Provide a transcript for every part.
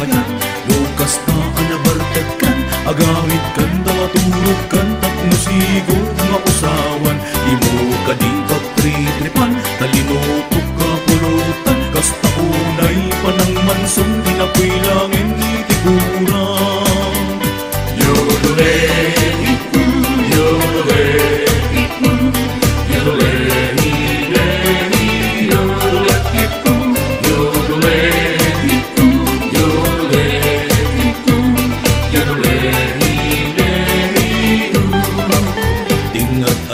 kalabagan Lukas na anabarkad kan Agawit kan Dalatulog kan Takmusigol nga usawan Di mo ka di ka tritripan Talinutok ka pulutan. Kasta unay pa ng mansong Di na ko'y langin Itigurang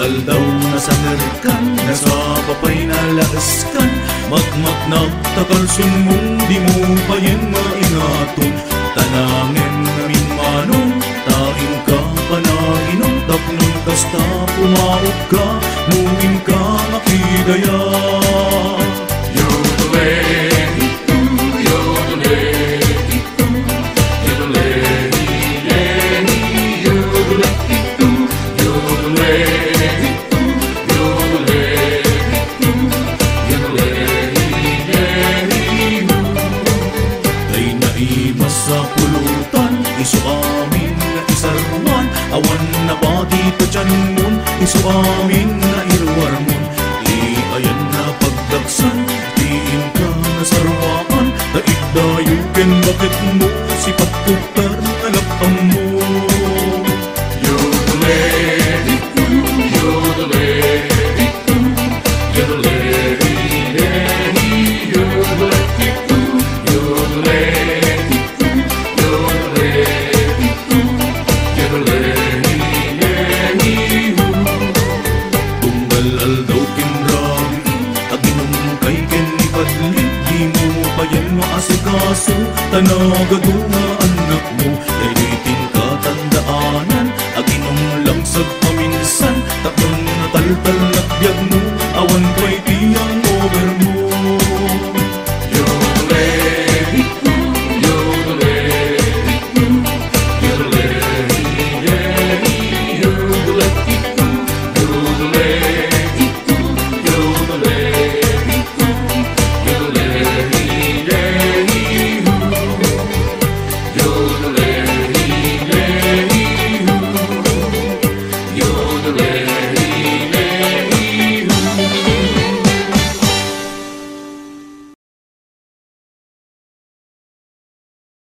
Tingat aldaw na sa narikan Nasa papay na laaskan Magmat na takalsun mong Di mo pa yan na ingaton Tanangin namin manong Taing ka pa na inom Tapnong kasta pumaot ka Mumin ka makidaya Awan na badi pa dyan mun Isu amin na irwarmon Di ayan na pagdaksan yan maasikaso Tanagado nga anak mo. Dalitin ka tandaanan. Aginom lang sa paminsan. Takong nataltal na biyag mo